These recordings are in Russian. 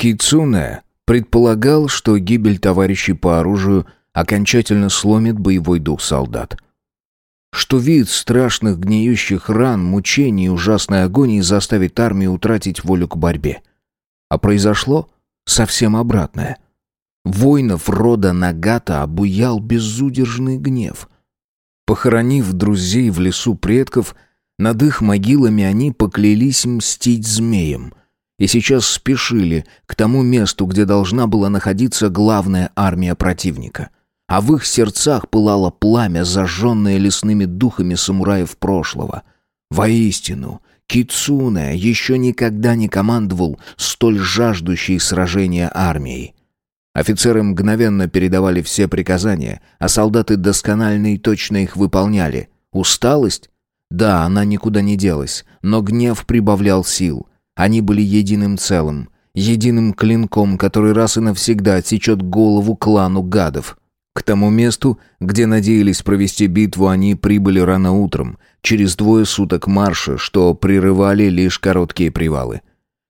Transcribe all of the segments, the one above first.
Кицуне предполагал, что гибель товарищей по оружию окончательно сломит боевой дух солдат. Что вид страшных гниющих ран, мучений и ужасной агонии заставит армию утратить волю к борьбе. А произошло совсем обратное. Воинов рода Нагата обуял безудержный гнев. Похоронив друзей в лесу предков, над их могилами они поклялись мстить змеям — и сейчас спешили к тому месту, где должна была находиться главная армия противника. А в их сердцах пылало пламя, зажженное лесными духами самураев прошлого. Воистину, Кицуне еще никогда не командовал столь жаждущей сражения армией. Офицеры мгновенно передавали все приказания, а солдаты досконально и точно их выполняли. Усталость? Да, она никуда не делась, но гнев прибавлял сил. Они были единым целым, единым клинком, который раз и навсегда отсечет голову клану гадов. К тому месту, где надеялись провести битву, они прибыли рано утром, через двое суток марша, что прерывали лишь короткие привалы.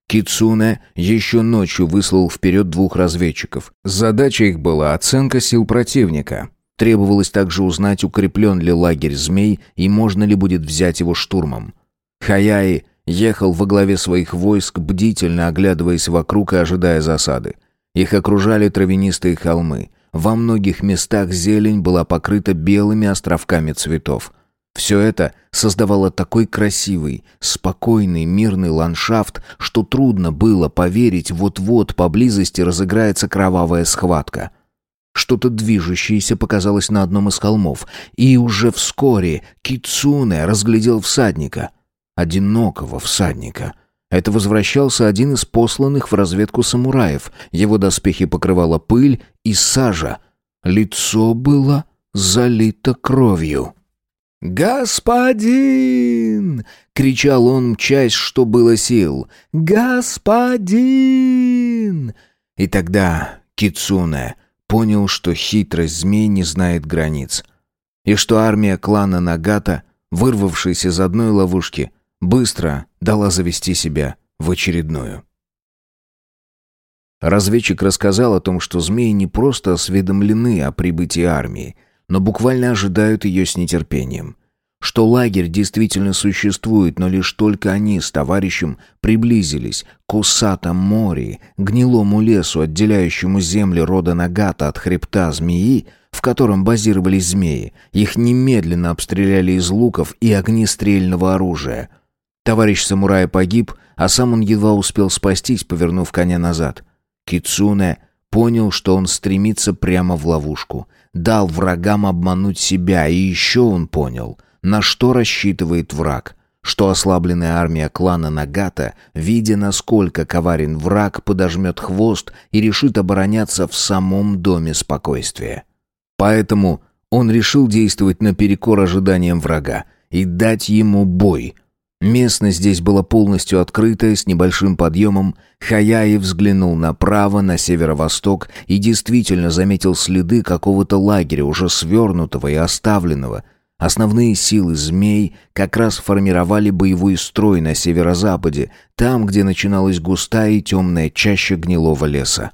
Кицуне еще ночью выслал вперед двух разведчиков. Задача их была оценка сил противника. Требовалось также узнать, укреплен ли лагерь змей и можно ли будет взять его штурмом. Хаяи ехал во главе своих войск, бдительно оглядываясь вокруг и ожидая засады. Их окружали травянистые холмы. Во многих местах зелень была покрыта белыми островками цветов. Все это создавало такой красивый, спокойный, мирный ландшафт, что трудно было поверить, вот-вот поблизости разыграется кровавая схватка. Что-то движущееся показалось на одном из холмов, и уже вскоре Кицуне разглядел всадника — одинокого всадника. Это возвращался один из посланных в разведку самураев. Его доспехи покрывала пыль и сажа. Лицо было залито кровью. «Господин!» — кричал он, мчась, что было сил. «Господин!» И тогда Кицуне понял, что хитрость змей не знает границ. И что армия клана Нагата, вырвавшись из одной ловушки, Быстро дала завести себя в очередную. Разведчик рассказал о том, что змеи не просто осведомлены о прибытии армии, но буквально ожидают ее с нетерпением. Что лагерь действительно существует, но лишь только они с товарищем приблизились к усатом море, гнилому лесу, отделяющему земли рода Нагата от хребта змеи, в котором базировались змеи, их немедленно обстреляли из луков и огнестрельного оружия – Товарищ самурая погиб, а сам он едва успел спастись, повернув коня назад. Кицуне понял, что он стремится прямо в ловушку. Дал врагам обмануть себя, и еще он понял, на что рассчитывает враг. Что ослабленная армия клана Нагата, видя, насколько коварен враг, подожмет хвост и решит обороняться в самом доме спокойствия. Поэтому он решил действовать наперекор ожиданиям врага и дать ему бой — Местность здесь была полностью открытая, с небольшим подъемом. Хаяи взглянул направо, на северо-восток и действительно заметил следы какого-то лагеря, уже свернутого и оставленного. Основные силы змей как раз формировали боевой строй на северо-западе, там, где начиналась густая и темная чаща гнилого леса.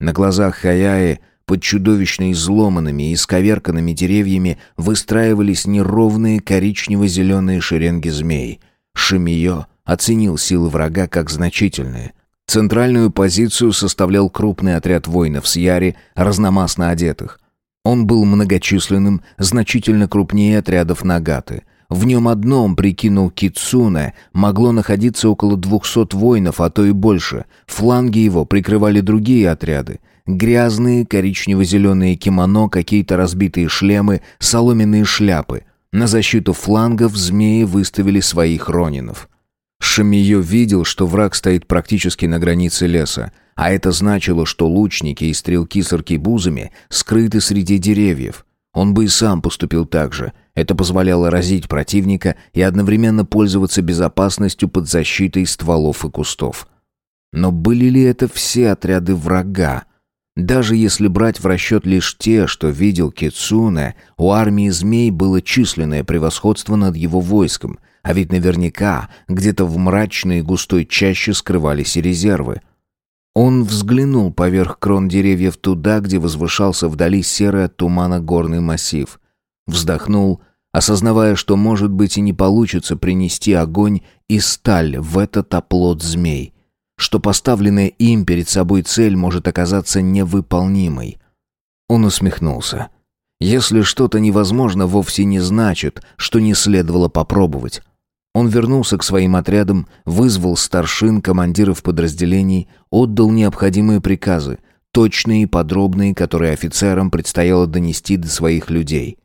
На глазах Хаяи под чудовищно изломанными и исковерканными деревьями выстраивались неровные коричнево-зеленые шеренги змей — Шимиё оценил силы врага как значительные. Центральную позицию составлял крупный отряд воинов с Яри, разномастно одетых. Он был многочисленным, значительно крупнее отрядов Нагаты. В нем одном, прикинул Кицуне, могло находиться около двухсот воинов, а то и больше. Фланги его прикрывали другие отряды. Грязные коричнево-зеленые кимоно, какие-то разбитые шлемы, соломенные шляпы. На защиту флангов змеи выставили своих ронинов. Шамиё видел, что враг стоит практически на границе леса, а это значило, что лучники и стрелки с аркебузами скрыты среди деревьев. Он бы и сам поступил так же. Это позволяло разить противника и одновременно пользоваться безопасностью под защитой стволов и кустов. Но были ли это все отряды врага? Даже если брать в расчет лишь те, что видел Кицуне, у армии змей было численное превосходство над его войском, а ведь наверняка где-то в мрачной и густой чаще скрывались и резервы. Он взглянул поверх крон деревьев туда, где возвышался вдали серый от тумана горный массив. Вздохнул, осознавая, что, может быть, и не получится принести огонь и сталь в этот оплот змей, что поставленная им перед собой цель может оказаться невыполнимой. Он усмехнулся. Если что-то невозможно, вовсе не значит, что не следовало попробовать. Он вернулся к своим отрядам, вызвал старшин, командиров подразделений, отдал необходимые приказы, точные и подробные, которые офицерам предстояло донести до своих людей.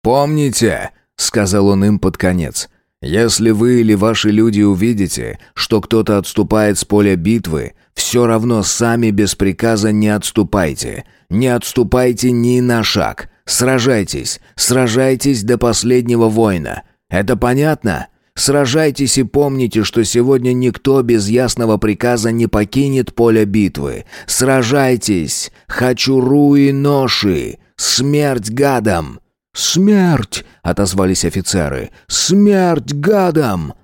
«Помните», — сказал он им под конец, — «если вы или ваши люди увидите, что кто-то отступает с поля битвы, все равно сами без приказа не отступайте, не отступайте ни на шаг, сражайтесь, сражайтесь до последнего воина. Это понятно?» Сражайтесь и помните, что сегодня никто без ясного приказа не покинет поле битвы. Сражайтесь! Хочу руи ноши! Смерть гадам!» «Смерть!» — отозвались офицеры. «Смерть гадам!»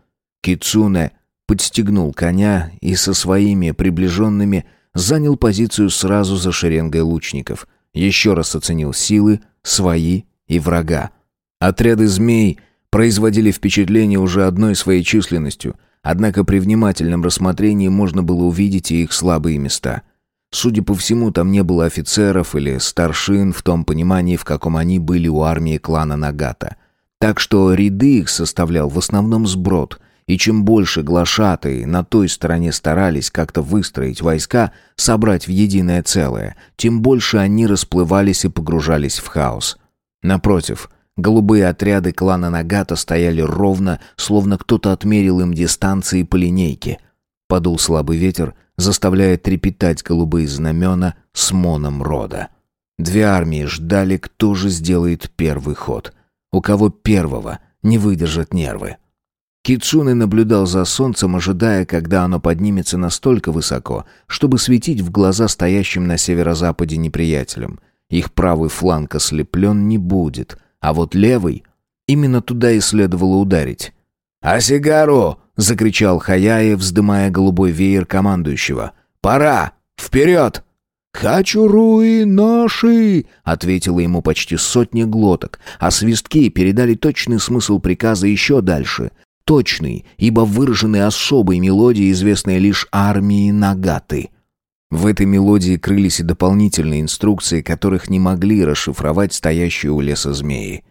Кицуне подстегнул коня и со своими приближенными занял позицию сразу за шеренгой лучников. Еще раз оценил силы, свои и врага. Отряды змей — производили впечатление уже одной своей численностью, однако при внимательном рассмотрении можно было увидеть и их слабые места. Судя по всему, там не было офицеров или старшин в том понимании, в каком они были у армии клана Нагата. Так что ряды их составлял в основном сброд, и чем больше глашатые на той стороне старались как-то выстроить войска, собрать в единое целое, тем больше они расплывались и погружались в хаос. Напротив – Голубые отряды клана Нагата стояли ровно, словно кто-то отмерил им дистанции по линейке. Подул слабый ветер, заставляя трепетать голубые знамена с моном рода. Две армии ждали, кто же сделает первый ход. У кого первого не выдержат нервы. Кицуны наблюдал за солнцем, ожидая, когда оно поднимется настолько высоко, чтобы светить в глаза стоящим на северо-западе неприятелям. Их правый фланг ослеплен не будет, а вот левый... Именно туда и следовало ударить. «А сигару!» — закричал Хаяев, вздымая голубой веер командующего. «Пора! Вперед!» «Хочу руи наши!» — ответила ему почти сотня глоток, а свистки передали точный смысл приказа еще дальше. Точный, ибо выраженный особой мелодией, известной лишь армии Нагаты. В этой мелодии крылись и дополнительные инструкции, которых не могли расшифровать стоящие у леса змеи.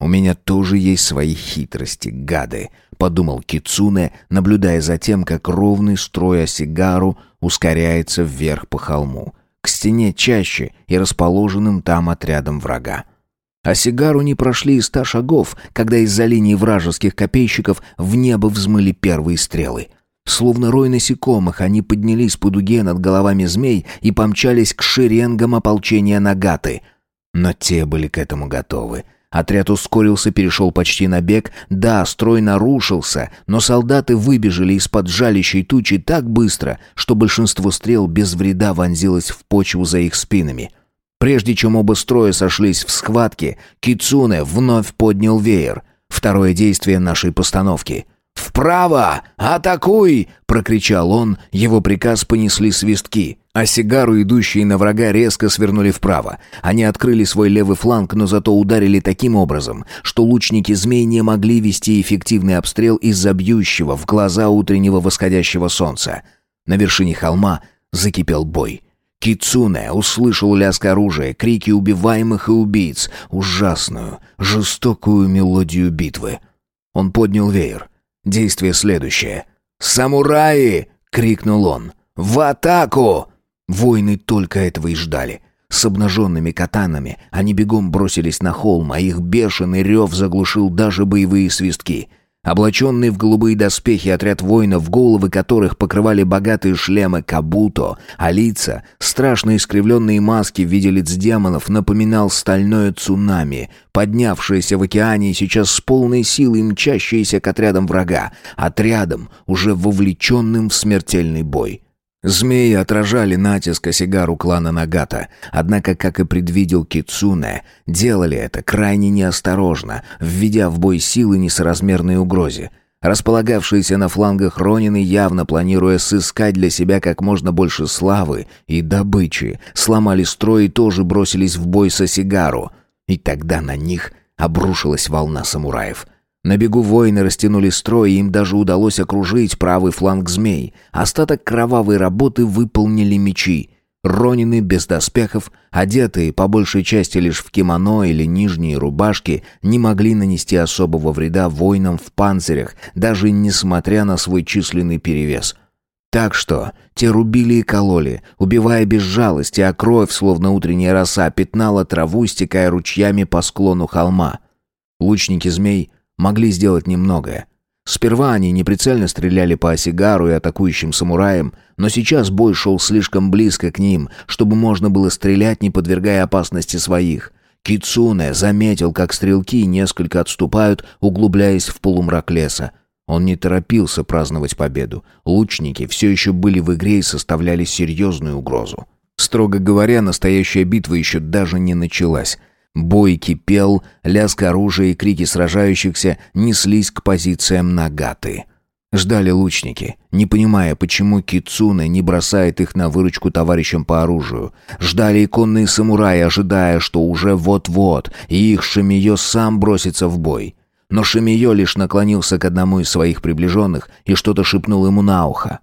«У меня тоже есть свои хитрости, гады», — подумал Кицуне, наблюдая за тем, как ровный строй осигару ускоряется вверх по холму, к стене чаще и расположенным там отрядом врага. Осигару не прошли и ста шагов, когда из-за линии вражеских копейщиков в небо взмыли первые стрелы — Словно рой насекомых, они поднялись по дуге над головами змей и помчались к шеренгам ополчения Нагаты. Но те были к этому готовы. Отряд ускорился, перешел почти на бег. Да, строй нарушился, но солдаты выбежали из-под жалящей тучи так быстро, что большинство стрел без вреда вонзилось в почву за их спинами. Прежде чем оба строя сошлись в схватке, Кицуне вновь поднял веер. Второе действие нашей постановки — «Вправо! Атакуй!» — прокричал он, его приказ понесли свистки. А сигару, идущие на врага, резко свернули вправо. Они открыли свой левый фланг, но зато ударили таким образом, что лучники змей не могли вести эффективный обстрел из-за бьющего в глаза утреннего восходящего солнца. На вершине холма закипел бой. Кицуне услышал лязг оружия, крики убиваемых и убийц, ужасную, жестокую мелодию битвы. Он поднял веер — Действие следующее. «Самураи!» — крикнул он. «В атаку!» Воины только этого и ждали. С обнаженными катанами они бегом бросились на холм, а их бешеный рев заглушил даже боевые свистки — Облаченный в голубые доспехи отряд воинов, головы которых покрывали богатые шлемы кабуто, а лица, страшно искривленные маски в виде лиц демонов, напоминал стальное цунами, поднявшееся в океане и сейчас с полной силой мчащееся к отрядам врага, отрядам, уже вовлеченным в смертельный бой. Змеи отражали натиск сигару клана Нагата, однако, как и предвидел Кицуне, делали это крайне неосторожно, введя в бой силы несоразмерной угрозе. Располагавшиеся на флангах Ронины, явно планируя сыскать для себя как можно больше славы и добычи, сломали строй и тоже бросились в бой со сигару. И тогда на них обрушилась волна самураев. На бегу воины растянули строй, и им даже удалось окружить правый фланг змей. Остаток кровавой работы выполнили мечи. Ронины без доспехов, одетые по большей части лишь в кимоно или нижние рубашки, не могли нанести особого вреда воинам в панцирях, даже несмотря на свой численный перевес. Так что те рубили и кололи, убивая без жалости, а кровь, словно утренняя роса, пятнала траву, стекая ручьями по склону холма. Лучники змей могли сделать немногое. Сперва они неприцельно стреляли по осигару и атакующим самураям, но сейчас бой шел слишком близко к ним, чтобы можно было стрелять, не подвергая опасности своих. Кицуне заметил, как стрелки несколько отступают, углубляясь в полумрак леса. Он не торопился праздновать победу. Лучники все еще были в игре и составляли серьезную угрозу. Строго говоря, настоящая битва еще даже не началась — Бой кипел, лязг оружия и крики сражающихся неслись к позициям Нагаты. Ждали лучники, не понимая, почему Кицуне не бросает их на выручку товарищам по оружию. Ждали иконные самураи, ожидая, что уже вот-вот, их Шимиё сам бросится в бой. Но Шимиё лишь наклонился к одному из своих приближенных и что-то шепнул ему на ухо.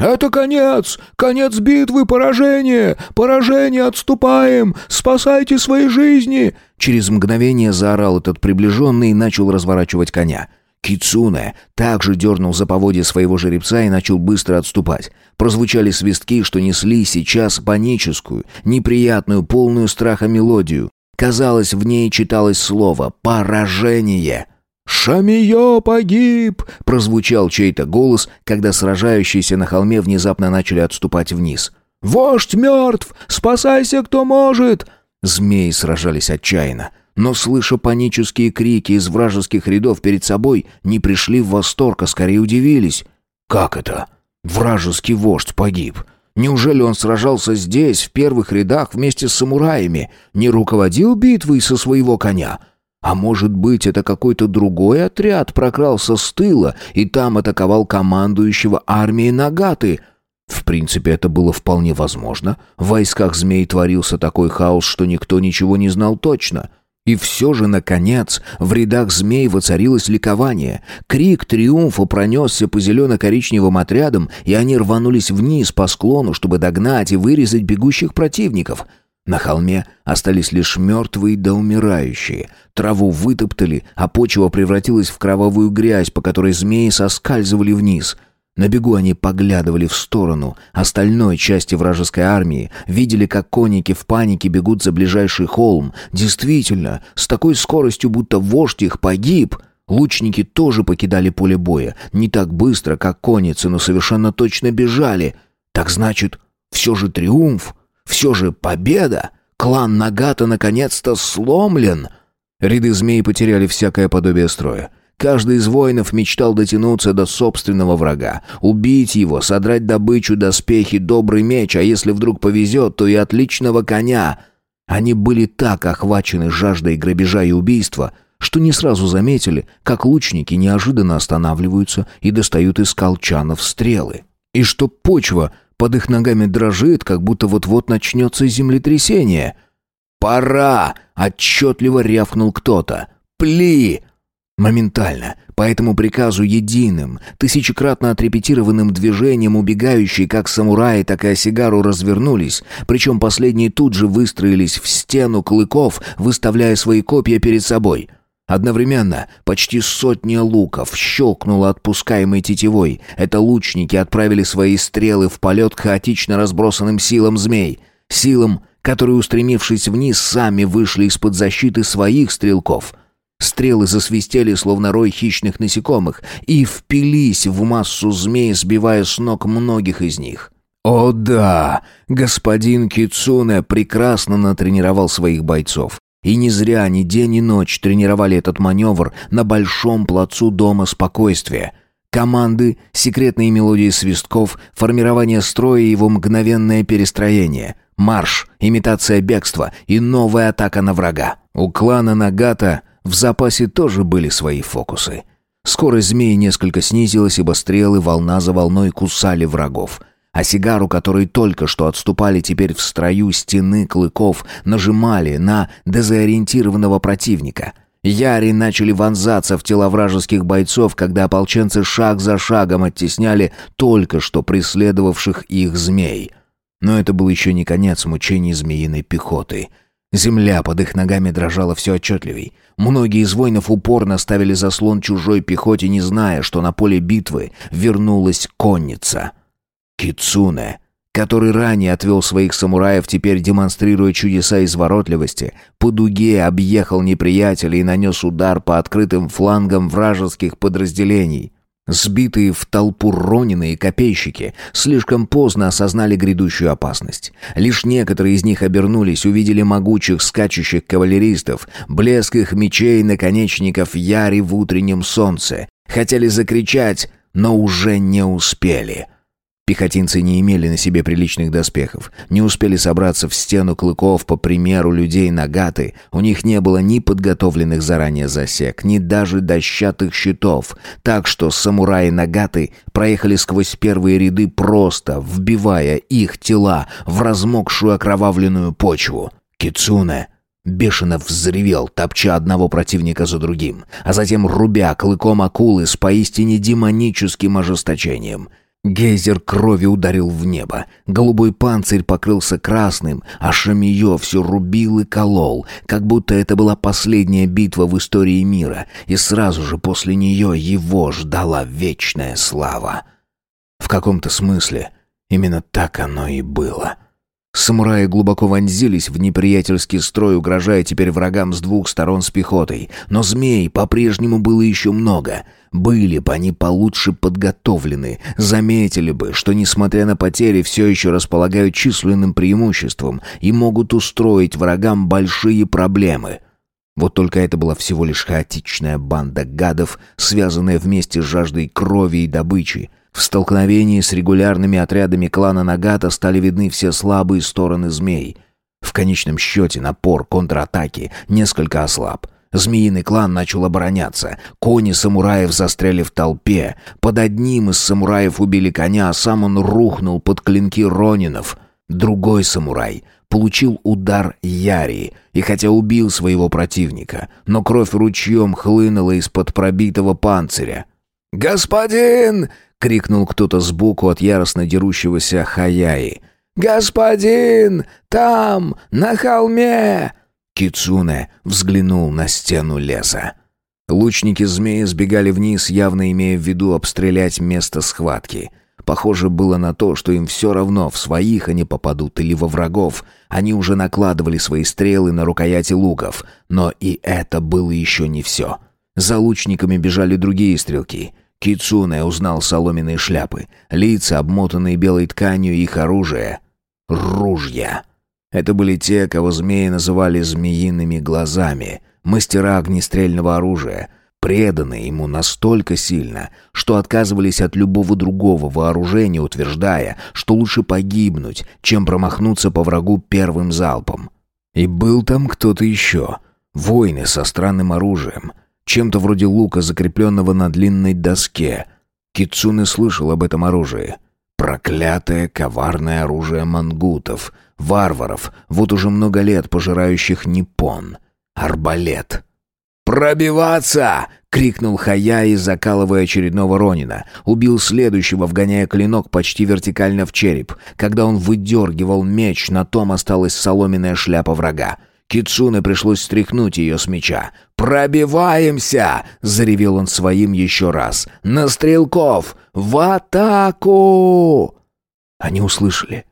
«Это конец! Конец битвы! Поражение! Поражение! Отступаем! Спасайте свои жизни!» Через мгновение заорал этот приближенный и начал разворачивать коня. Кицуне также дернул за поводья своего жеребца и начал быстро отступать. Прозвучали свистки, что несли сейчас паническую, неприятную, полную страха мелодию. Казалось, в ней читалось слово «поражение». «Шамиё погиб!» — прозвучал чей-то голос, когда сражающиеся на холме внезапно начали отступать вниз. «Вождь мертв! Спасайся, кто может!» Змеи сражались отчаянно, но, слыша панические крики из вражеских рядов перед собой, не пришли в восторг, а скорее удивились. «Как это? Вражеский вождь погиб!» Неужели он сражался здесь, в первых рядах, вместе с самураями? Не руководил битвой со своего коня? А может быть, это какой-то другой отряд прокрался с тыла и там атаковал командующего армией Нагаты? В принципе, это было вполне возможно. В войсках змей творился такой хаос, что никто ничего не знал точно. И все же, наконец, в рядах змей воцарилось ликование. Крик триумфа пронесся по зелено-коричневым отрядам, и они рванулись вниз по склону, чтобы догнать и вырезать бегущих противников — на холме остались лишь мертвые да умирающие. Траву вытоптали, а почва превратилась в кровавую грязь, по которой змеи соскальзывали вниз. На бегу они поглядывали в сторону остальной части вражеской армии, видели, как конники в панике бегут за ближайший холм. Действительно, с такой скоростью, будто вождь их погиб. Лучники тоже покидали поле боя, не так быстро, как конницы, но совершенно точно бежали. Так значит, все же триумф — все же победа! Клан Нагата наконец-то сломлен!» Ряды змей потеряли всякое подобие строя. Каждый из воинов мечтал дотянуться до собственного врага, убить его, содрать добычу, доспехи, добрый меч, а если вдруг повезет, то и отличного коня. Они были так охвачены жаждой грабежа и убийства, что не сразу заметили, как лучники неожиданно останавливаются и достают из колчанов стрелы. И что почва под их ногами дрожит, как будто вот-вот начнется землетрясение. «Пора!» — отчетливо рявкнул кто-то. «Пли!» Моментально, по этому приказу единым, тысячекратно отрепетированным движением убегающие как самураи, так и осигару развернулись, причем последние тут же выстроились в стену клыков, выставляя свои копья перед собой — Одновременно почти сотня луков щелкнула отпускаемой тетивой. Это лучники отправили свои стрелы в полет хаотично разбросанным силам змей. Силам, которые, устремившись вниз, сами вышли из-под защиты своих стрелков. Стрелы засвистели, словно рой хищных насекомых, и впились в массу змей, сбивая с ног многих из них. О да, господин Кицуне прекрасно натренировал своих бойцов. И не зря ни день, ни ночь тренировали этот маневр на большом плацу Дома Спокойствия. Команды, секретные мелодии свистков, формирование строя и его мгновенное перестроение, марш, имитация бегства и новая атака на врага. У клана Нагата в запасе тоже были свои фокусы. Скорость змеи несколько снизилась, ибо стрелы волна за волной кусали врагов. А сигару, которые только что отступали теперь в строю стены клыков, нажимали на дезориентированного противника. Яри начали вонзаться в тела вражеских бойцов, когда ополченцы шаг за шагом оттесняли только что преследовавших их змей. Но это был еще не конец мучений змеиной пехоты — Земля под их ногами дрожала все отчетливей. Многие из воинов упорно ставили заслон чужой пехоте, не зная, что на поле битвы вернулась конница. Кицуне, который ранее отвел своих самураев, теперь демонстрируя чудеса изворотливости, по дуге объехал неприятеля и нанес удар по открытым флангам вражеских подразделений. Сбитые в толпу ронины и копейщики слишком поздно осознали грядущую опасность. Лишь некоторые из них обернулись, увидели могучих скачущих кавалеристов, блеск их мечей и наконечников яри в утреннем солнце. Хотели закричать, но уже не успели. Пехотинцы не имели на себе приличных доспехов, не успели собраться в стену клыков по примеру людей Нагаты, у них не было ни подготовленных заранее засек, ни даже дощатых щитов, так что самураи Нагаты проехали сквозь первые ряды просто, вбивая их тела в размокшую окровавленную почву. Кицуне Бешено взревел, топча одного противника за другим, а затем рубя клыком акулы с поистине демоническим ожесточением. Гейзер крови ударил в небо. Голубой панцирь покрылся красным, а Шамиё все рубил и колол, как будто это была последняя битва в истории мира, и сразу же после нее его ждала вечная слава. В каком-то смысле именно так оно и было. — Самураи глубоко вонзились в неприятельский строй, угрожая теперь врагам с двух сторон с пехотой. Но змей по-прежнему было еще много. Были бы они получше подготовлены, заметили бы, что, несмотря на потери, все еще располагают численным преимуществом и могут устроить врагам большие проблемы. Вот только это была всего лишь хаотичная банда гадов, связанная вместе с жаждой крови и добычи, в столкновении с регулярными отрядами клана Нагата стали видны все слабые стороны змей. В конечном счете напор контратаки несколько ослаб. Змеиный клан начал обороняться. Кони самураев застряли в толпе. Под одним из самураев убили коня, а сам он рухнул под клинки ронинов. Другой самурай получил удар Яри, и хотя убил своего противника, но кровь ручьем хлынула из-под пробитого панциря. «Господин!» — крикнул кто-то сбоку от яростно дерущегося Хаяи. «Господин! Там! На холме!» Кицуне взглянул на стену леса. Лучники змеи сбегали вниз, явно имея в виду обстрелять место схватки. Похоже было на то, что им все равно, в своих они попадут или во врагов. Они уже накладывали свои стрелы на рукояти луков. Но и это было еще не все. За лучниками бежали другие стрелки. Кицуне узнал соломенные шляпы, лица, обмотанные белой тканью, их оружие. Ружья. Это были те, кого змеи называли «змеиными глазами», мастера огнестрельного оружия, преданные ему настолько сильно, что отказывались от любого другого вооружения, утверждая, что лучше погибнуть, чем промахнуться по врагу первым залпом. И был там кто-то еще. Воины со странным оружием, чем-то вроде лука, закрепленного на длинной доске. Кицуне слышал об этом оружии. Проклятое, коварное оружие мангутов, варваров, вот уже много лет пожирающих Ниппон. Арбалет. «Пробиваться!» — крикнул Хаяи, закалывая очередного Ронина. Убил следующего, вгоняя клинок почти вертикально в череп. Когда он выдергивал меч, на том осталась соломенная шляпа врага. Кицуне пришлось стряхнуть ее с меча. «Пробиваемся!» — заревел он своим еще раз. «На стрелков! В атаку!» Они услышали.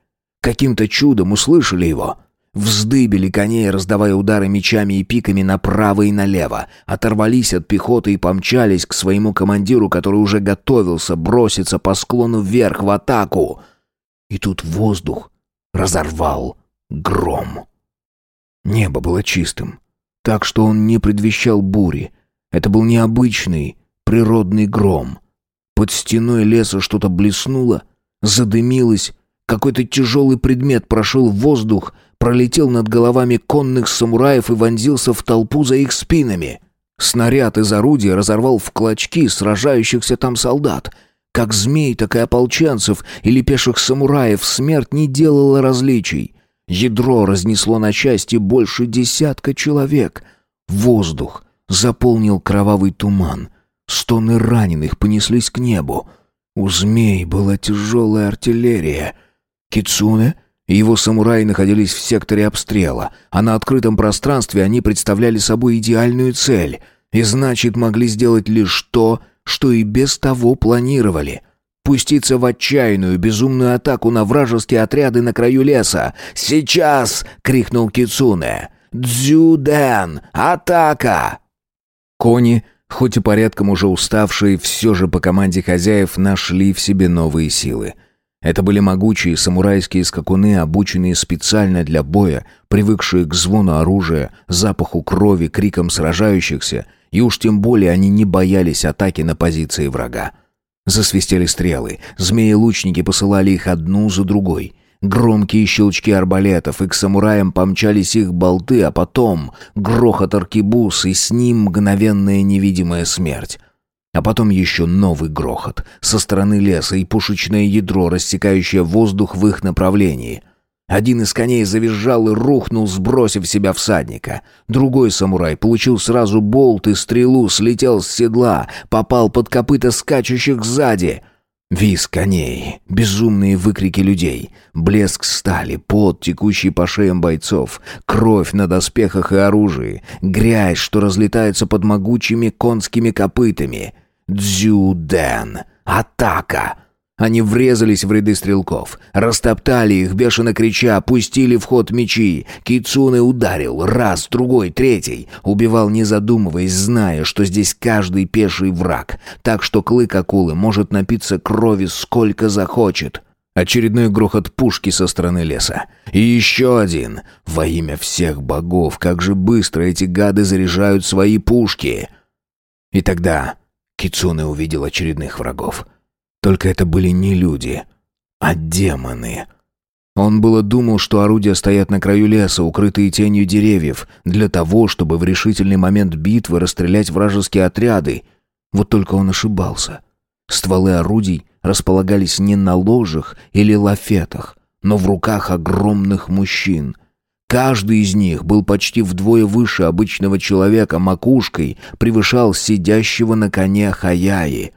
Каким-то чудом услышали его. Вздыбили коней, раздавая удары мечами и пиками направо и налево. Оторвались от пехоты и помчались к своему командиру, который уже готовился броситься по склону вверх в атаку. И тут воздух разорвал гром. Небо было чистым, так что он не предвещал бури. Это был необычный природный гром. Под стеной леса что-то блеснуло, задымилось, какой-то тяжелый предмет прошел в воздух, пролетел над головами конных самураев и вонзился в толпу за их спинами. Снаряд из орудия разорвал в клочки сражающихся там солдат. Как змей, так и ополченцев или пеших самураев смерть не делала различий. Ядро разнесло на части больше десятка человек. Воздух заполнил кровавый туман. Стоны раненых понеслись к небу. У змей была тяжелая артиллерия. Кицуне и его самураи находились в секторе обстрела, а на открытом пространстве они представляли собой идеальную цель, и значит могли сделать лишь то, что и без того планировали. Пуститься в отчаянную, безумную атаку на вражеские отряды на краю леса. «Сейчас!» — крикнул Кицуне. «Дзюден! Атака!» Кони, хоть и порядком уже уставшие, все же по команде хозяев нашли в себе новые силы — это были могучие самурайские скакуны, обученные специально для боя, привыкшие к звону оружия, запаху крови, крикам сражающихся, и уж тем более они не боялись атаки на позиции врага. Засвистели стрелы, змеи-лучники посылали их одну за другой. Громкие щелчки арбалетов, и к самураям помчались их болты, а потом грохот аркебуз, и с ним мгновенная невидимая смерть. А потом еще новый грохот со стороны леса и пушечное ядро, рассекающее воздух в их направлении. Один из коней завизжал и рухнул, сбросив себя всадника. Другой самурай получил сразу болт и стрелу, слетел с седла, попал под копыта скачущих сзади. Виз коней, безумные выкрики людей, блеск стали, пот, текущий по шеям бойцов, кровь на доспехах и оружии, грязь, что разлетается под могучими конскими копытами. Дзюден. Атака. Они врезались в ряды стрелков, растоптали их, бешено крича, пустили в ход мечи. Кицуне ударил раз, другой, третий. Убивал не задумываясь, зная, что здесь каждый пеший враг, так что клык акулы может напиться крови сколько захочет. Очередной грохот пушки со стороны леса. И еще один. Во имя всех богов, как же быстро эти гады заряжают свои пушки. И тогда Кицуне увидел очередных врагов. Только это были не люди, а демоны. Он было думал, что орудия стоят на краю леса, укрытые тенью деревьев, для того, чтобы в решительный момент битвы расстрелять вражеские отряды. Вот только он ошибался. Стволы орудий располагались не на ложах или лафетах, но в руках огромных мужчин — Каждый из них был почти вдвое выше обычного человека, макушкой превышал сидящего на коне Хаяи.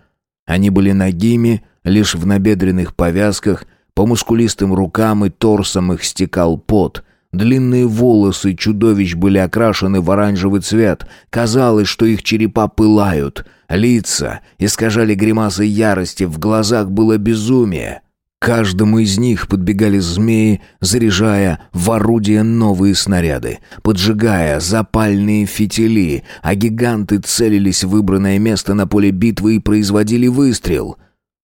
Они были нагими, лишь в набедренных повязках, по мускулистым рукам и торсам их стекал пот. Длинные волосы чудовищ были окрашены в оранжевый цвет. Казалось, что их черепа пылают. Лица искажали гримасы ярости, в глазах было безумие. Каждому из них подбегали змеи, заряжая в орудие новые снаряды, поджигая запальные фитили, а гиганты целились в выбранное место на поле битвы и производили выстрел.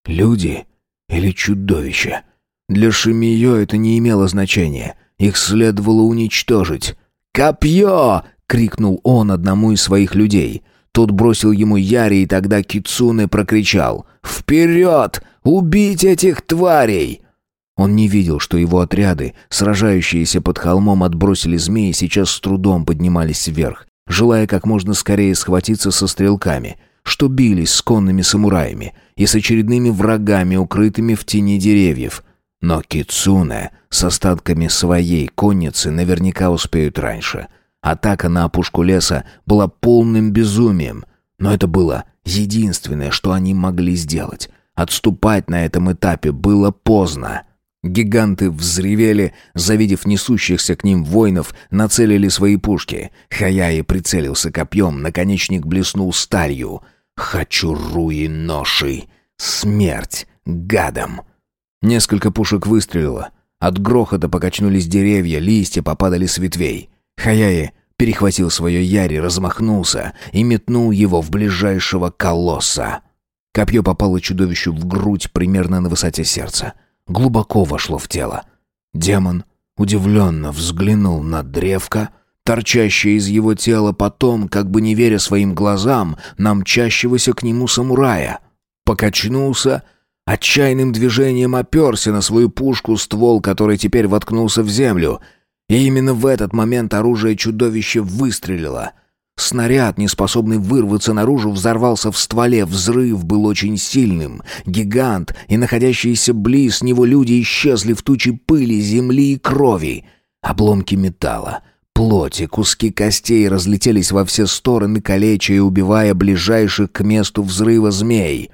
Люди или чудовища? Для Шимиё это не имело значения. Их следовало уничтожить. «Копье!» — крикнул он одному из своих людей. Тот бросил ему Яри, и тогда Кицуне прокричал «Вперед! Убить этих тварей!» Он не видел, что его отряды, сражающиеся под холмом, отбросили змеи, сейчас с трудом поднимались вверх, желая как можно скорее схватиться со стрелками, что бились с конными самураями и с очередными врагами, укрытыми в тени деревьев. Но Кицуне с остатками своей конницы наверняка успеют раньше. Атака на опушку леса была полным безумием, но это было единственное, что они могли сделать. Отступать на этом этапе было поздно. Гиганты взревели, завидев несущихся к ним воинов, нацелили свои пушки. Хаяи прицелился копьем, наконечник блеснул сталью. «Хочу руи ноши! Смерть гадам!» Несколько пушек выстрелило. От грохота покачнулись деревья, листья попадали с ветвей. Хаяи перехватил свое яри, размахнулся и метнул его в ближайшего колосса. Копье попало чудовищу в грудь примерно на высоте сердца. Глубоко вошло в тело. Демон удивленно взглянул на древко, торчащее из его тела, потом, как бы не веря своим глазам, намчащегося к нему самурая. Покачнулся, отчаянным движением оперся на свою пушку, ствол который теперь воткнулся в землю. И именно в этот момент оружие чудовища выстрелило — Снаряд, не способный вырваться наружу, взорвался в стволе. Взрыв был очень сильным. Гигант и находящиеся близ него люди исчезли в туче пыли, земли и крови. Обломки металла, плоти, куски костей разлетелись во все стороны, калеча и убивая ближайших к месту взрыва змей.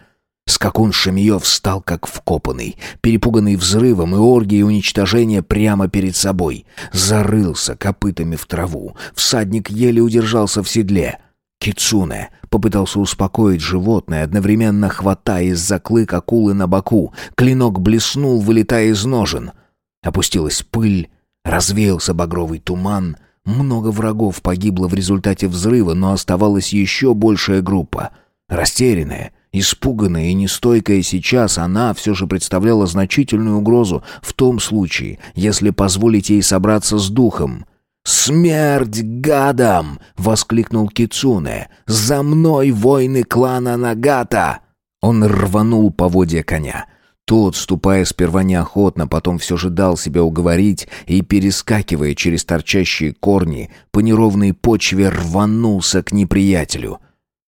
Скакун Шамиев встал как вкопанный, перепуганный взрывом и оргией уничтожения прямо перед собой. Зарылся копытами в траву. Всадник еле удержался в седле. Кицуне попытался успокоить животное, одновременно хватая из-за клык акулы на боку. Клинок блеснул, вылетая из ножен. Опустилась пыль, развеялся багровый туман. Много врагов погибло в результате взрыва, но оставалась еще большая группа. Растерянная — Испуганная и нестойкая сейчас, она все же представляла значительную угрозу в том случае, если позволить ей собраться с духом. «Смерть гадам!» — воскликнул Кицуне. «За мной воины клана Нагата!» Он рванул поводья коня. Тот, ступая сперва неохотно, потом все же дал себя уговорить и, перескакивая через торчащие корни, по неровной почве рванулся к неприятелю.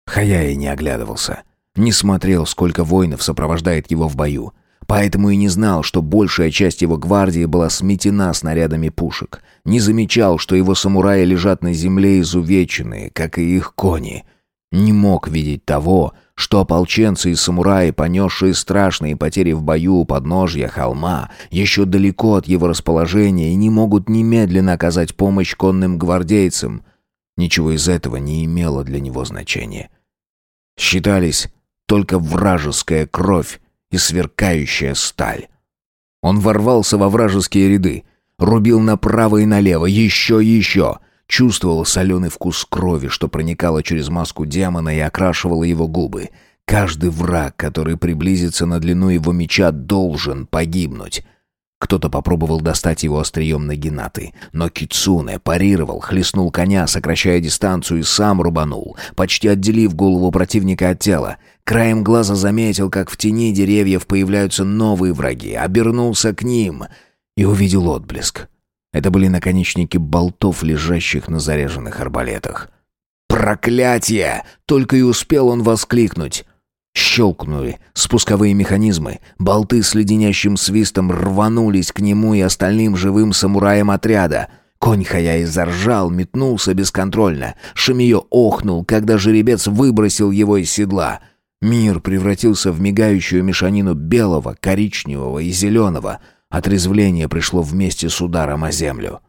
Хаяи не оглядывался. Не смотрел, сколько воинов сопровождает его в бою. Поэтому и не знал, что большая часть его гвардии была сметена снарядами пушек. Не замечал, что его самураи лежат на земле изувеченные, как и их кони. Не мог видеть того, что ополченцы и самураи, понесшие страшные потери в бою у подножья холма, еще далеко от его расположения и не могут немедленно оказать помощь конным гвардейцам. Ничего из этого не имело для него значения. Считались только вражеская кровь и сверкающая сталь. Он ворвался во вражеские ряды, рубил направо и налево, еще и еще. Чувствовал соленый вкус крови, что проникало через маску демона и окрашивало его губы. Каждый враг, который приблизится на длину его меча, должен погибнуть. Кто-то попробовал достать его острием на генаты, но Кицуне парировал, хлестнул коня, сокращая дистанцию и сам рубанул, почти отделив голову противника от тела. Краем глаза заметил, как в тени деревьев появляются новые враги, обернулся к ним и увидел отблеск. Это были наконечники болтов, лежащих на заряженных арбалетах. «Проклятие!» — только и успел он воскликнуть. Щелкнули спусковые механизмы, болты с леденящим свистом рванулись к нему и остальным живым самураям отряда. Конь Хаяи заржал, метнулся бесконтрольно. Шамиё охнул, когда жеребец выбросил его из седла. Мир превратился в мигающую мешанину белого, коричневого и зеленого. Отрезвление пришло вместе с ударом о землю.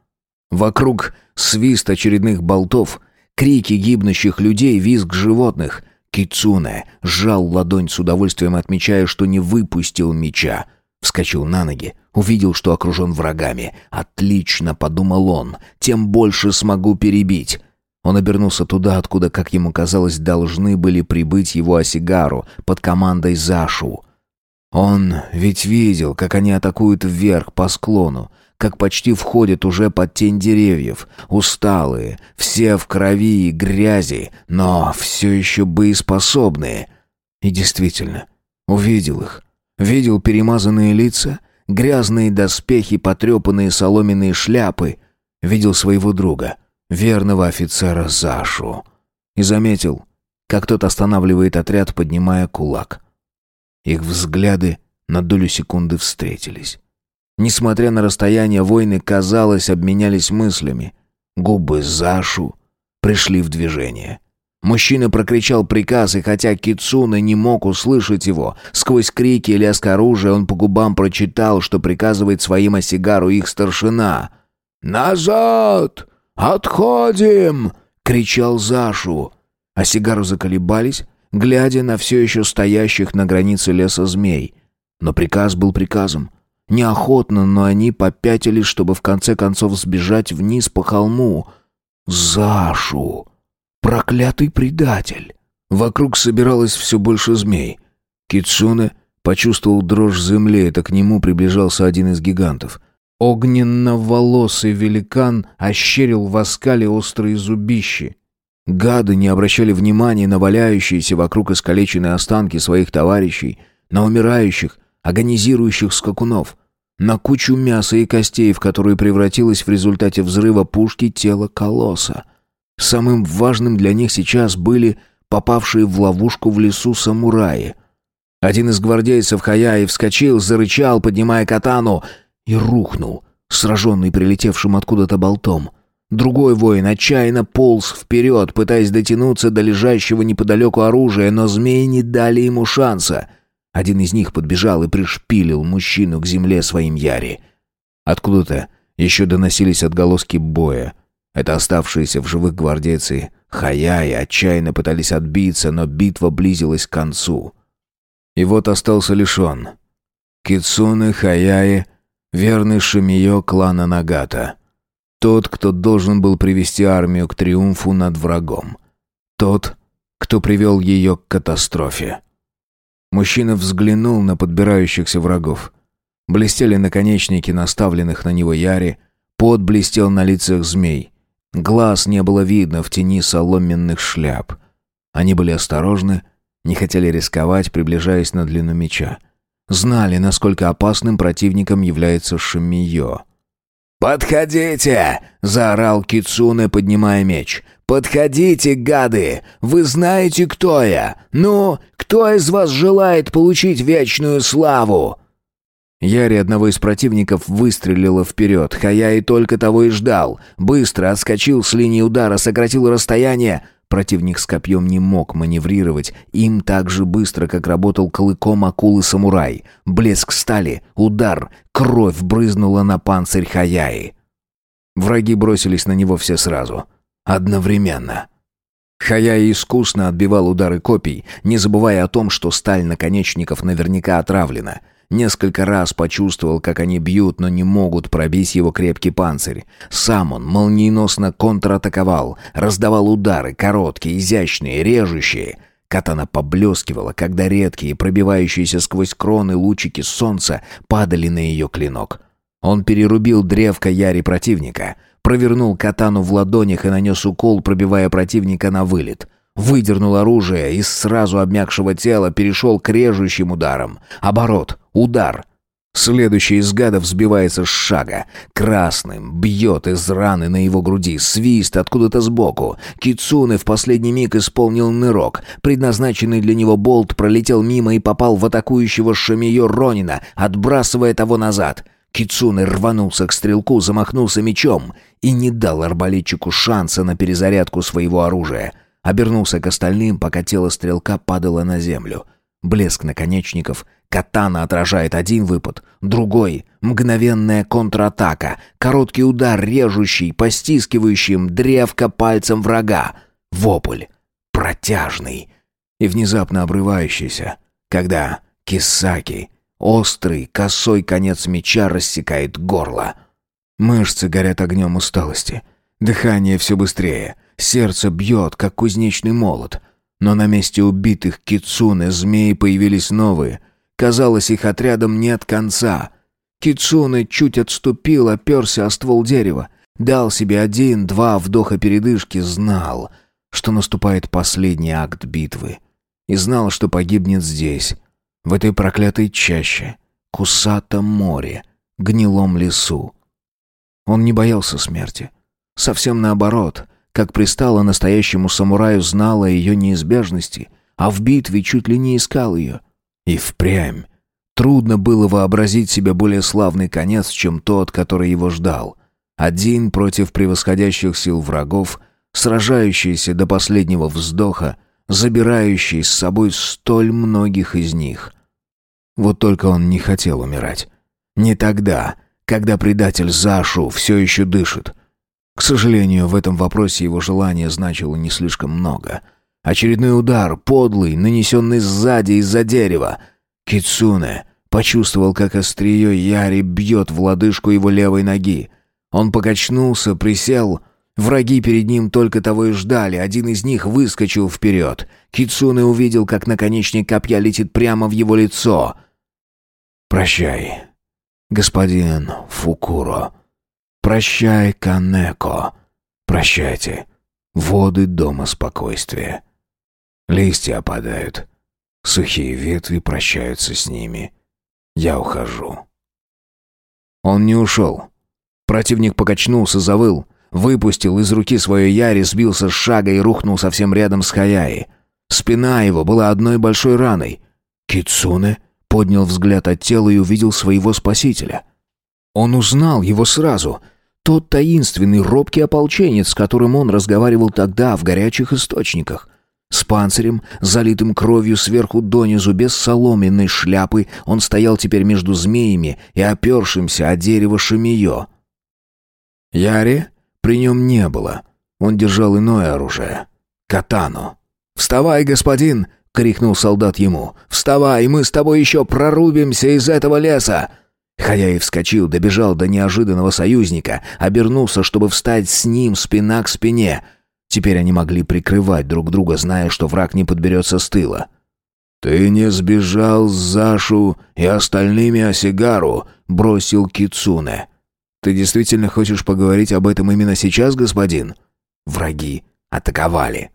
Вокруг свист очередных болтов, крики гибнущих людей, визг животных. Кицуне сжал ладонь с удовольствием, отмечая, что не выпустил меча. Вскочил на ноги, увидел, что окружен врагами. «Отлично», — подумал он, — «тем больше смогу перебить». Он обернулся туда, откуда, как ему казалось, должны были прибыть его Осигару под командой Зашу. Он ведь видел, как они атакуют вверх по склону, как почти входят уже под тень деревьев, усталые, все в крови и грязи, но все еще боеспособные. И действительно, увидел их. Видел перемазанные лица, грязные доспехи, потрепанные соломенные шляпы. Видел своего друга, верного офицера Зашу. И заметил, как тот останавливает отряд, поднимая кулак. Их взгляды на долю секунды встретились. Несмотря на расстояние, воины, казалось, обменялись мыслями. Губы Зашу пришли в движение. Мужчина прокричал приказ, и хотя Кицуна не мог услышать его, сквозь крики и лязг оружия он по губам прочитал, что приказывает своим осигару их старшина. «Назад! Отходим!» — кричал Зашу. Осигару заколебались, глядя на все еще стоящих на границе леса змей. Но приказ был приказом. Неохотно, но они попятились, чтобы в конце концов сбежать вниз по холму. Зашу! Проклятый предатель! Вокруг собиралось все больше змей. Кицуне почувствовал дрожь земли, это к нему приближался один из гигантов. Огненно-волосый великан ощерил в оскале острые зубищи. Гады не обращали внимания на валяющиеся вокруг искалеченные останки своих товарищей, на умирающих, агонизирующих скакунов на кучу мяса и костей, в которую превратилось в результате взрыва пушки тело колосса. Самым важным для них сейчас были попавшие в ловушку в лесу самураи. Один из гвардейцев Хаяи вскочил, зарычал, поднимая катану, и рухнул, сраженный прилетевшим откуда-то болтом. Другой воин отчаянно полз вперед, пытаясь дотянуться до лежащего неподалеку оружия, но змеи не дали ему шанса. Один из них подбежал и пришпилил мужчину к земле своим яри. Откуда-то еще доносились отголоски боя. Это оставшиеся в живых гвардейцы Хаяи отчаянно пытались отбиться, но битва близилась к концу. И вот остался лишь он. Кицуны Хаяи, верный Шимиё клана Нагата. Тот, кто должен был привести армию к триумфу над врагом. Тот, кто привел ее к катастрофе. Мужчина взглянул на подбирающихся врагов. Блестели наконечники наставленных на него яри, пот блестел на лицах змей. Глаз не было видно в тени соломенных шляп. Они были осторожны, не хотели рисковать, приближаясь на длину меча. Знали, насколько опасным противником является Шимиё. «Подходите!» — заорал Кицуне, поднимая меч. «Подходите, гады! Вы знаете, кто я? Ну, кто из вас желает получить вечную славу?» Яри одного из противников выстрелила вперед. Хаяи только того и ждал. Быстро отскочил с линии удара, сократил расстояние. Противник с копьем не мог маневрировать им так же быстро, как работал клыком акулы-самурай. Блеск стали, удар, кровь брызнула на панцирь Хаяи. Враги бросились на него все сразу. Одновременно. Хаяи искусно отбивал удары копий, не забывая о том, что сталь наконечников наверняка отравлена. Несколько раз почувствовал, как они бьют, но не могут пробить его крепкий панцирь. Сам он молниеносно контратаковал, раздавал удары, короткие, изящные, режущие. Катана поблескивала, когда редкие, пробивающиеся сквозь кроны лучики солнца падали на ее клинок. Он перерубил древко яри противника, провернул катану в ладонях и нанес укол, пробивая противника на вылет — Выдернул оружие из сразу обмякшего тела, перешел к режущим ударам. Оборот, удар. Следующий из гадов сбивается с шага. Красным бьет из раны на его груди. Свист откуда-то сбоку. Кицуны в последний миг исполнил нырок. Предназначенный для него болт пролетел мимо и попал в атакующего Шамиё Ронина, отбрасывая того назад. Кицуны рванулся к стрелку, замахнулся мечом и не дал арбалетчику шанса на перезарядку своего оружия. Обернулся к остальным, пока тело стрелка падало на землю. Блеск наконечников. Катана отражает один выпад, другой — мгновенная контратака, короткий удар, режущий, постискивающим древко пальцем врага. Вопль. Протяжный. И внезапно обрывающийся, когда Кисаки, острый, косой конец меча рассекает горло. Мышцы горят огнем усталости. Дыхание все быстрее — Сердце бьет, как кузнечный молот. Но на месте убитых кицуны змеи появились новые. Казалось, их отрядом нет конца. Кицуны чуть отступил, оперся о ствол дерева. Дал себе один-два вдоха передышки, знал, что наступает последний акт битвы. И знал, что погибнет здесь, в этой проклятой чаще, кусатом море, гнилом лесу. Он не боялся смерти. Совсем наоборот — как пристало настоящему самураю, знал о ее неизбежности, а в битве чуть ли не искал ее. И впрямь. Трудно было вообразить себе более славный конец, чем тот, который его ждал. Один против превосходящих сил врагов, сражающийся до последнего вздоха, забирающий с собой столь многих из них. Вот только он не хотел умирать. Не тогда, когда предатель Зашу все еще дышит, к сожалению, в этом вопросе его желание значило не слишком много. Очередной удар, подлый, нанесенный сзади из-за дерева. Кицуне почувствовал, как острие Яри бьет в лодыжку его левой ноги. Он покачнулся, присел. Враги перед ним только того и ждали. Один из них выскочил вперед. Кицуне увидел, как наконечник копья летит прямо в его лицо. «Прощай, господин Фукуро», Прощай, Канеко. Прощайте. Воды дома спокойствия. Листья опадают. Сухие ветви прощаются с ними. Я ухожу. Он не ушел. Противник покачнулся, завыл. выпустил из руки свое яри, сбился с шага и рухнул совсем рядом с Хаяи. Спина его была одной большой раной. Кицуне поднял взгляд от тела и увидел своего спасителя. Он узнал его сразу. Тот таинственный робкий ополченец, с которым он разговаривал тогда в горячих источниках. С панцирем, залитым кровью сверху донизу, без соломенной шляпы, он стоял теперь между змеями и опершимся о дерево шамиё. Яри при нем не было. Он держал иное оружие — катану. «Вставай, господин!» — крикнул солдат ему. «Вставай, мы с тобой еще прорубимся из этого леса!» Хаяй вскочил, добежал до неожиданного союзника, обернулся, чтобы встать с ним спина к спине — Теперь они могли прикрывать друг друга, зная, что враг не подберется с тыла. «Ты не сбежал с Зашу и остальными Осигару», — бросил Кицуне. «Ты действительно хочешь поговорить об этом именно сейчас, господин?» Враги атаковали.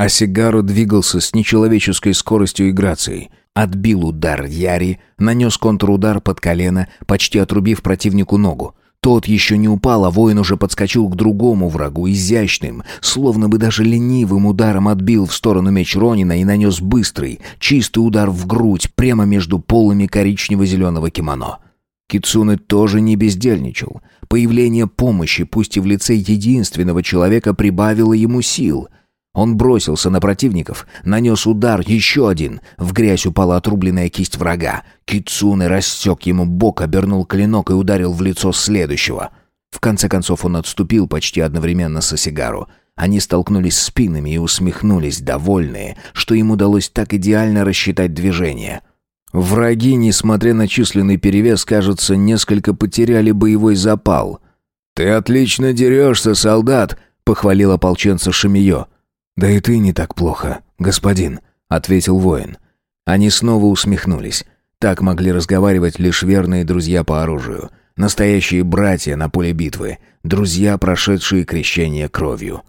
Осигару двигался с нечеловеческой скоростью и грацией. Отбил удар Яри, нанес контрудар под колено, почти отрубив противнику ногу. Тот еще не упал, а воин уже подскочил к другому врагу, изящным, словно бы даже ленивым ударом отбил в сторону меч Ронина и нанес быстрый, чистый удар в грудь, прямо между полами коричнево-зеленого кимоно. Кицуне тоже не бездельничал. Появление помощи, пусть и в лице единственного человека, прибавило ему сил — он бросился на противников, нанес удар, еще один. В грязь упала отрубленная кисть врага. Кицуне рассек ему бок, обернул клинок и ударил в лицо следующего. В конце концов он отступил почти одновременно со Сигару. Они столкнулись спинами и усмехнулись, довольные, что им удалось так идеально рассчитать движение. Враги, несмотря на численный перевес, кажется, несколько потеряли боевой запал. «Ты отлично дерешься, солдат!» — похвалил ополченца Шамиё. «Да и ты не так плохо, господин», — ответил воин. Они снова усмехнулись. Так могли разговаривать лишь верные друзья по оружию. Настоящие братья на поле битвы. Друзья, прошедшие крещение кровью.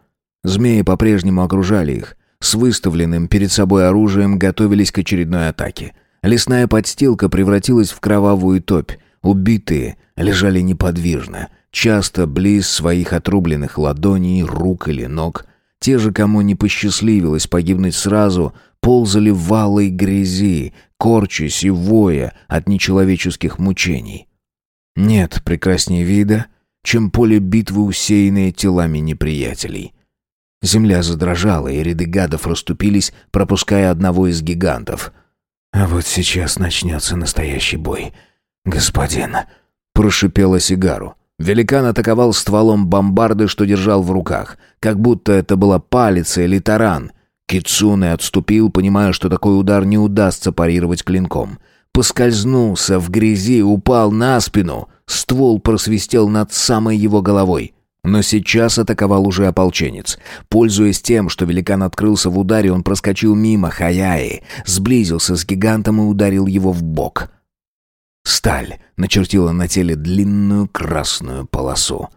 Змеи по-прежнему окружали их. С выставленным перед собой оружием готовились к очередной атаке. Лесная подстилка превратилась в кровавую топь. Убитые лежали неподвижно, часто близ своих отрубленных ладоней, рук или ног. Те же, кому не посчастливилось погибнуть сразу, ползали в валой грязи, корчась и воя от нечеловеческих мучений. Нет прекраснее вида, чем поле битвы, усеянное телами неприятелей. Земля задрожала, и ряды гадов расступились, пропуская одного из гигантов. «А вот сейчас начнется настоящий бой, господин», — прошипела Сигару. Великан атаковал стволом бомбарды, что держал в руках, как будто это была палица или таран. Кицуне отступил, понимая, что такой удар не удастся парировать клинком. Поскользнулся в грязи, упал на спину. Ствол просвистел над самой его головой. Но сейчас атаковал уже ополченец. Пользуясь тем, что великан открылся в ударе, он проскочил мимо Хаяи, сблизился с гигантом и ударил его в бок. Сталь начертила на теле длинную красную полосу.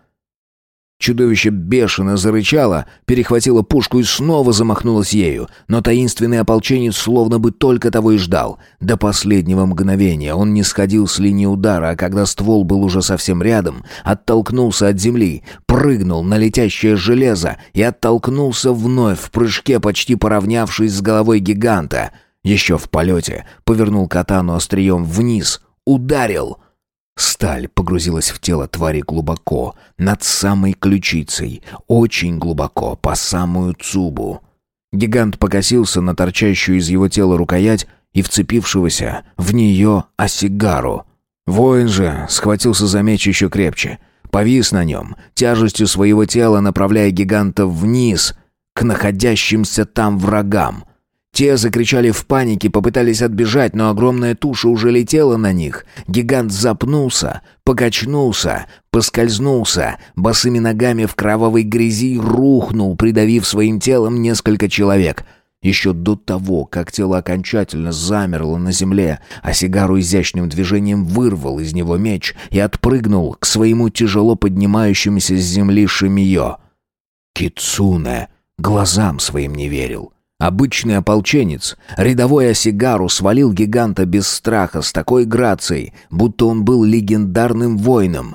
Чудовище бешено зарычало, перехватило пушку и снова замахнулось ею, но таинственный ополченец словно бы только того и ждал. До последнего мгновения он не сходил с линии удара, а когда ствол был уже совсем рядом, оттолкнулся от земли, прыгнул на летящее железо и оттолкнулся вновь в прыжке, почти поравнявшись с головой гиганта. Еще в полете повернул катану острием вниз, ударил. Сталь погрузилась в тело твари глубоко, над самой ключицей, очень глубоко, по самую цубу. Гигант покосился на торчащую из его тела рукоять и вцепившегося в нее осигару. Воин же схватился за меч еще крепче, повис на нем, тяжестью своего тела направляя гиганта вниз, к находящимся там врагам — те закричали в панике, попытались отбежать, но огромная туша уже летела на них. Гигант запнулся, покачнулся, поскользнулся, босыми ногами в кровавой грязи рухнул, придавив своим телом несколько человек. Еще до того, как тело окончательно замерло на земле, а сигару изящным движением вырвал из него меч и отпрыгнул к своему тяжело поднимающемуся с земли Шимиё. Кицуне глазам своим не верил. Обычный ополченец, рядовой осигару свалил гиганта без страха с такой грацией, будто он был легендарным воином.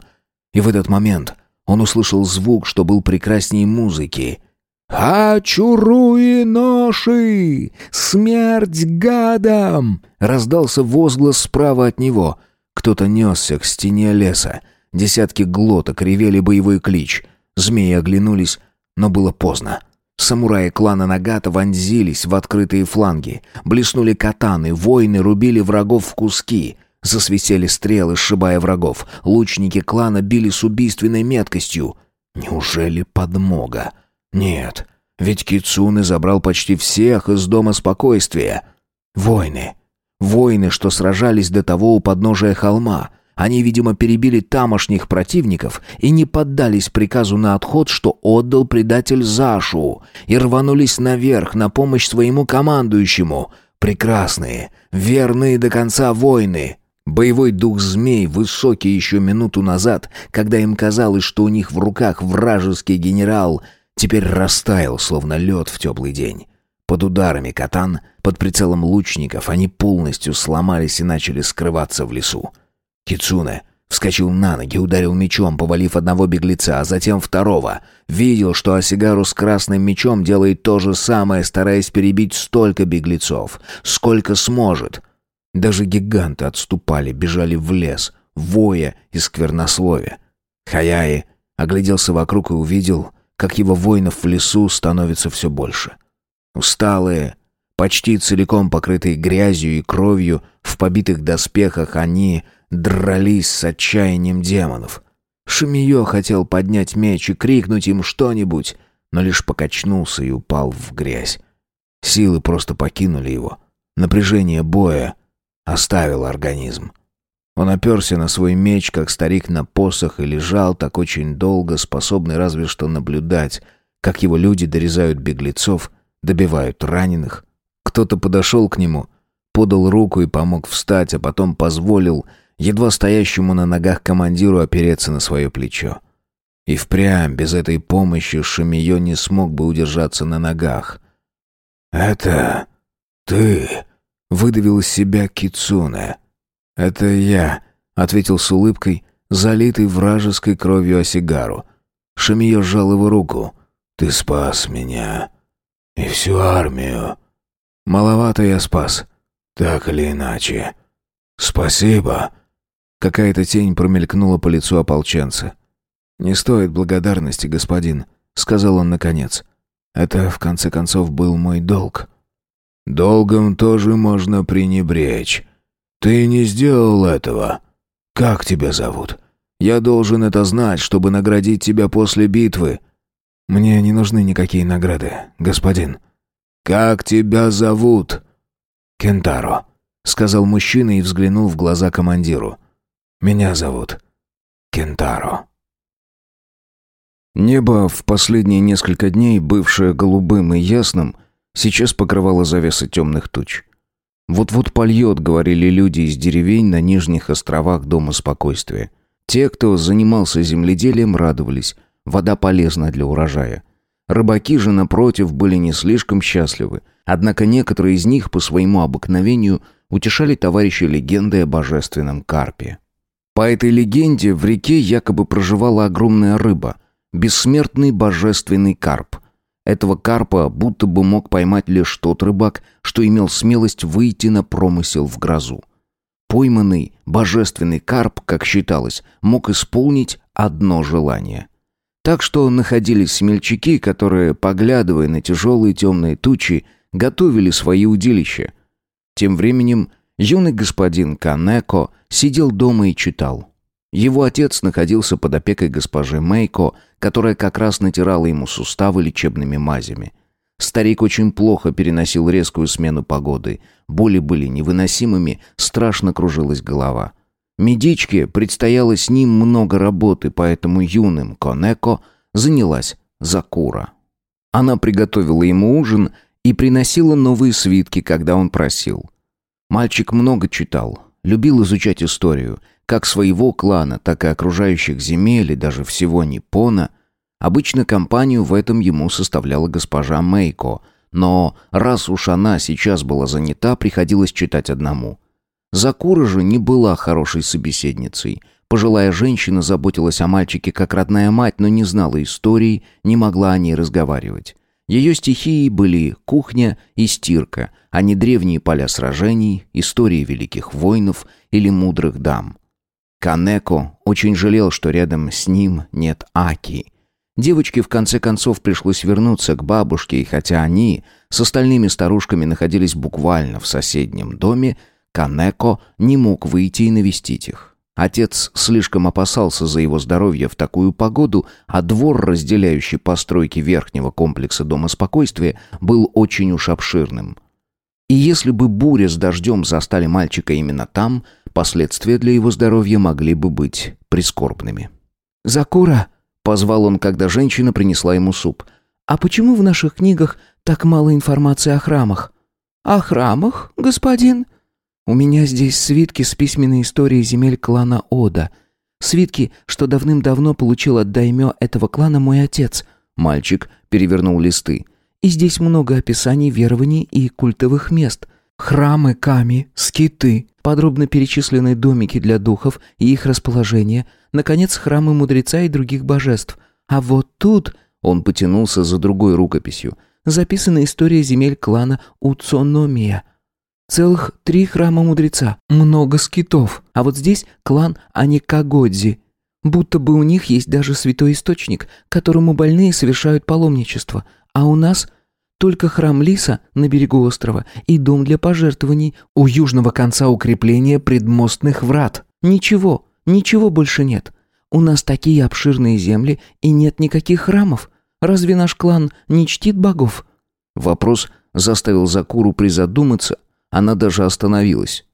И в этот момент Он услышал звук, что был прекрасней музыки. «Очуруи ноши! Смерть гадам!» Раздался возглас справа от него. Кто-то несся к стене леса. Десятки глоток ревели боевой клич. Змеи оглянулись, но было поздно. Самураи клана Нагата вонзились в открытые фланги. Блеснули катаны, воины рубили врагов в куски. Засвистели стрелы, сшибая врагов. Лучники клана били с убийственной меткостью. Неужели подмога? Нет, ведь Кицуны забрал почти всех из Дома Спокойствия. Войны. Воины, что сражались до того у подножия холма. Они, видимо, перебили тамошних противников и не поддались приказу на отход, что отдал предатель Зашу, и рванулись наверх на помощь своему командующему. Прекрасные, верные до конца воины. Боевой дух змей, высокий еще минуту назад, когда им казалось, что у них в руках вражеский генерал, теперь растаял, словно лед в теплый день. Под ударами катан, под прицелом лучников они полностью сломались и начали скрываться в лесу. Кицуне вскочил на ноги, ударил мечом, повалив одного беглеца, а затем второго. Видел, что Осигару с красным мечом делает то же самое, стараясь перебить столько беглецов, сколько сможет. Даже гиганты отступали, бежали в лес, воя и сквернословия. Хаяи огляделся вокруг и увидел, как его воинов в лесу становится все больше. Усталые, почти целиком покрытые грязью и кровью, в побитых доспехах они дрались с отчаянием демонов. Шамиё хотел поднять меч и крикнуть им что-нибудь, но лишь покачнулся и упал в грязь. Силы просто покинули его. Напряжение боя оставило организм. Он оперся на свой меч, как старик на посох, и лежал так очень долго, способный разве что наблюдать, как его люди дорезают беглецов, добивают раненых. Кто-то подошел к нему, подал руку и помог встать, а потом позволил едва стоящему на ногах командиру опереться на свое плечо. И впрямь без этой помощи Шамиё не смог бы удержаться на ногах. «Это ты?» — выдавил из себя Кицуне. «Это я», — ответил с улыбкой, залитый вражеской кровью осигару. Шамиё сжал его руку. «Ты спас меня. И всю армию. Маловато я спас. Так или иначе. Спасибо». Какая-то тень промелькнула по лицу ополченца. «Не стоит благодарности, господин», — сказал он наконец. «Это, в конце концов, был мой долг». «Долгом тоже можно пренебречь. Ты не сделал этого. Как тебя зовут? Я должен это знать, чтобы наградить тебя после битвы». «Мне не нужны никакие награды, господин». «Как тебя зовут?» «Кентаро», — сказал мужчина и взглянул в глаза командиру. Меня зовут Кентаро. Небо в последние несколько дней, бывшее голубым и ясным, сейчас покрывало завесы темных туч. Вот-вот польет, говорили люди из деревень на нижних островах Дома Спокойствия. Те, кто занимался земледелием, радовались. Вода полезна для урожая. Рыбаки же, напротив, были не слишком счастливы. Однако некоторые из них по своему обыкновению утешали товарища легендой о божественном карпе. По этой легенде в реке якобы проживала огромная рыба, бессмертный божественный карп. Этого карпа будто бы мог поймать лишь тот рыбак, что имел смелость выйти на промысел в грозу. Пойманный божественный карп, как считалось, мог исполнить одно желание. Так что находились смельчаки, которые, поглядывая на тяжелые темные тучи, готовили свои удилища. Тем временем Юный господин Канеко сидел дома и читал. Его отец находился под опекой госпожи Мейко, которая как раз натирала ему суставы лечебными мазями. Старик очень плохо переносил резкую смену погоды. Боли были невыносимыми, страшно кружилась голова. Медичке предстояло с ним много работы, поэтому юным Конеко занялась Закура. Она приготовила ему ужин и приносила новые свитки, когда он просил. Мальчик много читал, любил изучать историю, как своего клана, так и окружающих земель и даже всего Ниппона. Обычно компанию в этом ему составляла госпожа Мейко, но раз уж она сейчас была занята, приходилось читать одному. Закура же не была хорошей собеседницей. Пожилая женщина заботилась о мальчике как родная мать, но не знала истории, не могла о ней разговаривать. Ее стихией были кухня и стирка, а не древние поля сражений, истории великих воинов или мудрых дам. Канеко очень жалел, что рядом с ним нет Аки. Девочке в конце концов пришлось вернуться к бабушке, и хотя они с остальными старушками находились буквально в соседнем доме, Канеко не мог выйти и навестить их. Отец слишком опасался за его здоровье в такую погоду, а двор, разделяющий постройки верхнего комплекса Дома спокойствия, был очень уж обширным. И если бы буря с дождем застали мальчика именно там, последствия для его здоровья могли бы быть прискорбными. «Закура!» — позвал он, когда женщина принесла ему суп. «А почему в наших книгах так мало информации о храмах?» «О храмах, господин?» У меня здесь свитки с письменной историей земель клана Ода. Свитки, что давным-давно получил от даймё этого клана мой отец. Мальчик перевернул листы. И здесь много описаний верований и культовых мест. Храмы Ками, скиты, подробно перечислены домики для духов и их расположение, наконец, храмы мудреца и других божеств. А вот тут он потянулся за другой рукописью. Записана история земель клана Уцономия – Целых три храма мудреца, много скитов. А вот здесь клан Аникагодзи. Будто бы у них есть даже святой источник, которому больные совершают паломничество. А у нас только храм Лиса на берегу острова и дом для пожертвований у южного конца укрепления предмостных врат. Ничего, ничего больше нет. У нас такие обширные земли и нет никаких храмов. Разве наш клан не чтит богов? Вопрос заставил Закуру призадуматься – она даже остановилась.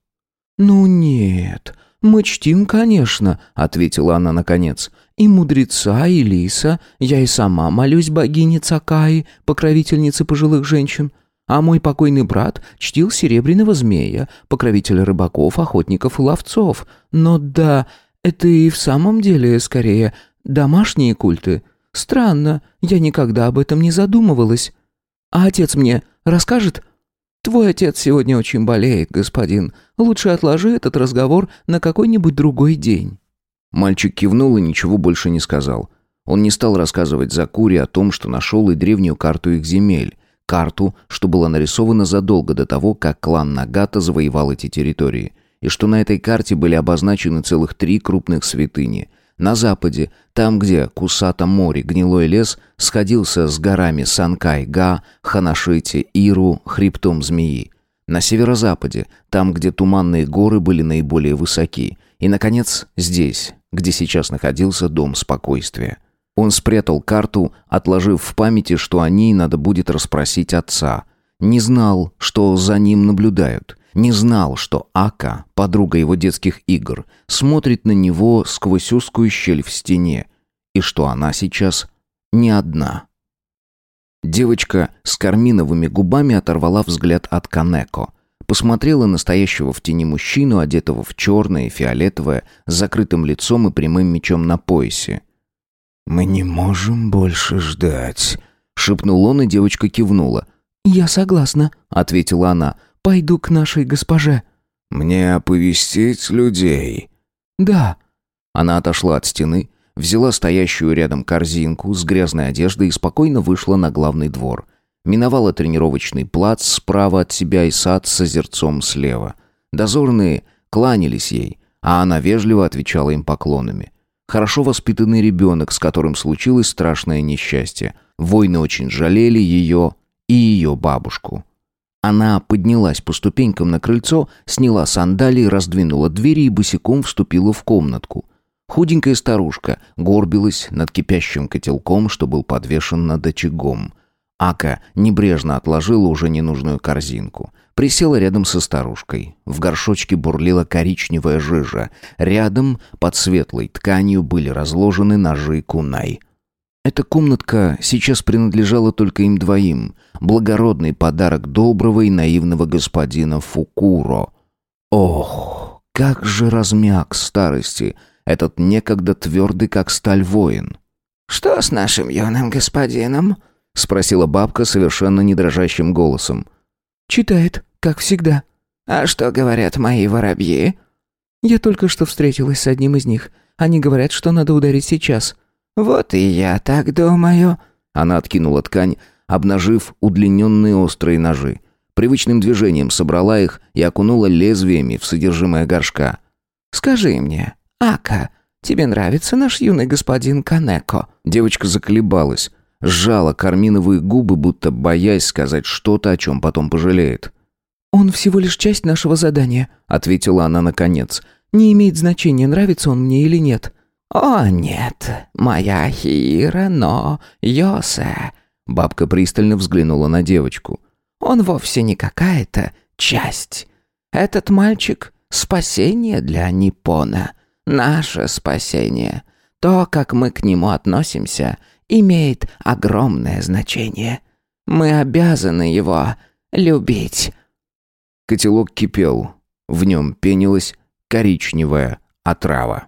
«Ну нет, мы чтим, конечно», — ответила она наконец. «И мудреца, и лиса. Я и сама молюсь богине Цакаи, покровительнице пожилых женщин. А мой покойный брат чтил серебряного змея, покровителя рыбаков, охотников и ловцов. Но да, это и в самом деле, скорее, домашние культы. Странно, я никогда об этом не задумывалась. А отец мне расскажет?» «Твой отец сегодня очень болеет, господин. Лучше отложи этот разговор на какой-нибудь другой день». Мальчик кивнул и ничего больше не сказал. Он не стал рассказывать Закуре о том, что нашел и древнюю карту их земель. Карту, что была нарисована задолго до того, как клан Нагата завоевал эти территории. И что на этой карте были обозначены целых три крупных святыни – на западе, там, где Кусата море, гнилой лес, сходился с горами Санкай-Га, Ханашити, Иру, хребтом змеи. На северо-западе, там, где туманные горы были наиболее высоки. И, наконец, здесь, где сейчас находился Дом Спокойствия. Он спрятал карту, отложив в памяти, что о ней надо будет расспросить отца. Не знал, что за ним наблюдают – не знал, что Ака, подруга его детских игр, смотрит на него сквозь узкую щель в стене, и что она сейчас не одна. Девочка с карминовыми губами оторвала взгляд от Канеко. Посмотрела на стоящего в тени мужчину, одетого в черное и фиолетовое, с закрытым лицом и прямым мечом на поясе. «Мы не можем больше ждать», — шепнул он, и девочка кивнула. «Я согласна», — ответила она. Пойду к нашей госпоже». «Мне оповестить людей?» «Да». Она отошла от стены, взяла стоящую рядом корзинку с грязной одеждой и спокойно вышла на главный двор. Миновала тренировочный плац справа от себя и сад с озерцом слева. Дозорные кланялись ей, а она вежливо отвечала им поклонами. Хорошо воспитанный ребенок, с которым случилось страшное несчастье. Войны очень жалели ее и ее бабушку. Она поднялась по ступенькам на крыльцо, сняла сандалии, раздвинула двери и босиком вступила в комнатку. Худенькая старушка горбилась над кипящим котелком, что был подвешен над очагом. Ака небрежно отложила уже ненужную корзинку. Присела рядом со старушкой. В горшочке бурлила коричневая жижа. Рядом, под светлой тканью, были разложены ножи кунай. Эта комнатка сейчас принадлежала только им двоим. Благородный подарок доброго и наивного господина Фукуро. Ох, как же размяк старости этот некогда твердый, как сталь воин. «Что с нашим юным господином?» — спросила бабка совершенно не дрожащим голосом. «Читает, как всегда». «А что говорят мои воробьи?» «Я только что встретилась с одним из них. Они говорят, что надо ударить сейчас». «Вот и я так думаю». Она откинула ткань, обнажив удлиненные острые ножи. Привычным движением собрала их и окунула лезвиями в содержимое горшка. «Скажи мне, Ака, тебе нравится наш юный господин Канеко?» Девочка заколебалась, сжала карминовые губы, будто боясь сказать что-то, о чем потом пожалеет. «Он всего лишь часть нашего задания», — ответила она наконец. «Не имеет значения, нравится он мне или нет». «О, нет, моя Хира, но Йосе...» Бабка пристально взглянула на девочку. «Он вовсе не какая-то часть. Этот мальчик — спасение для Ниппона. Наше спасение. То, как мы к нему относимся, имеет огромное значение. Мы обязаны его любить». Котелок кипел. В нем пенилась коричневая отрава.